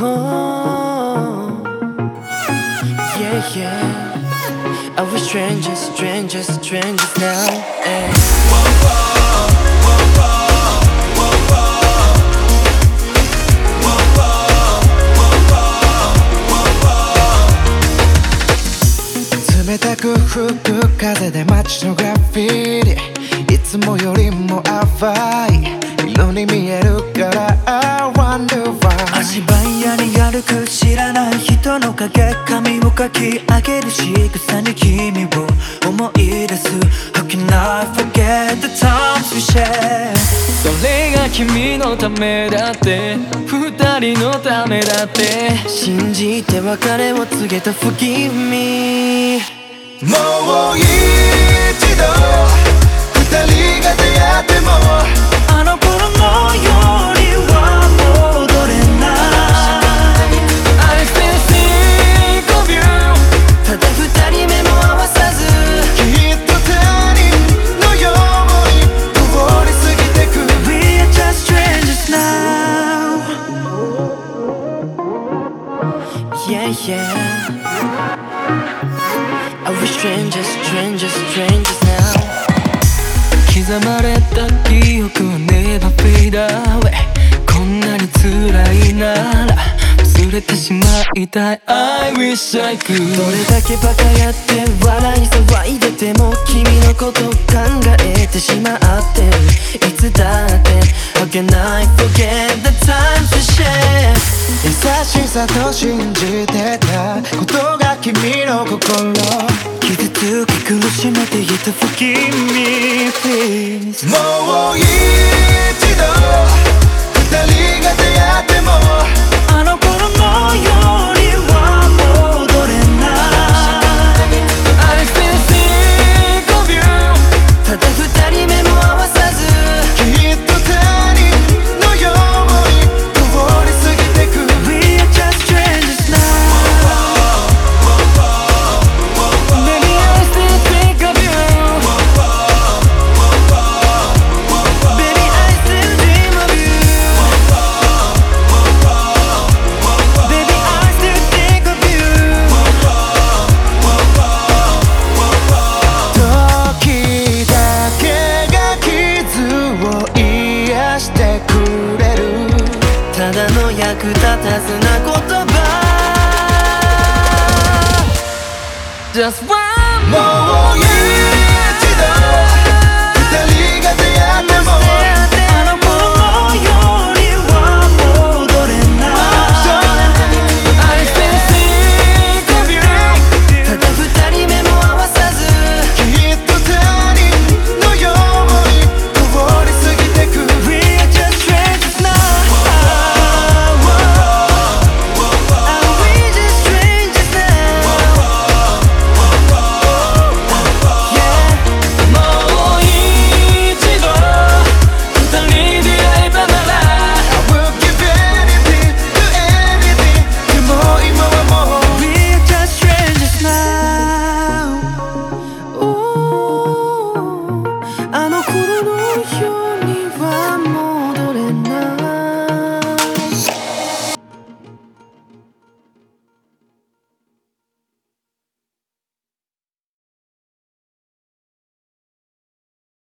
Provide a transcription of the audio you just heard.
Oh, yeah, yeah. Are we strangers, strangers, strangers now? Hey.「冷たく吹く風で街のグラフィティいつもよりも淡い色に見える 影髪をかき上げる仕草に君を思い出す。How can I forget the times we share それが君のためだって。二人のためだって。信じて別れを告げた。Forgive me もう一度 yeah Are we strangers, strangers, strangers now? 刻まれた記憶は never fade away こんなに辛いなら忘れてしまいたい I wish I could どれだけバカやって笑い騒いでても君のこと考えてしまっていつだって How can I forget the time 優しさと信じてたことが君の心。傷つき苦しめていた Forgive me please もういい。Just one も now あの頃のよう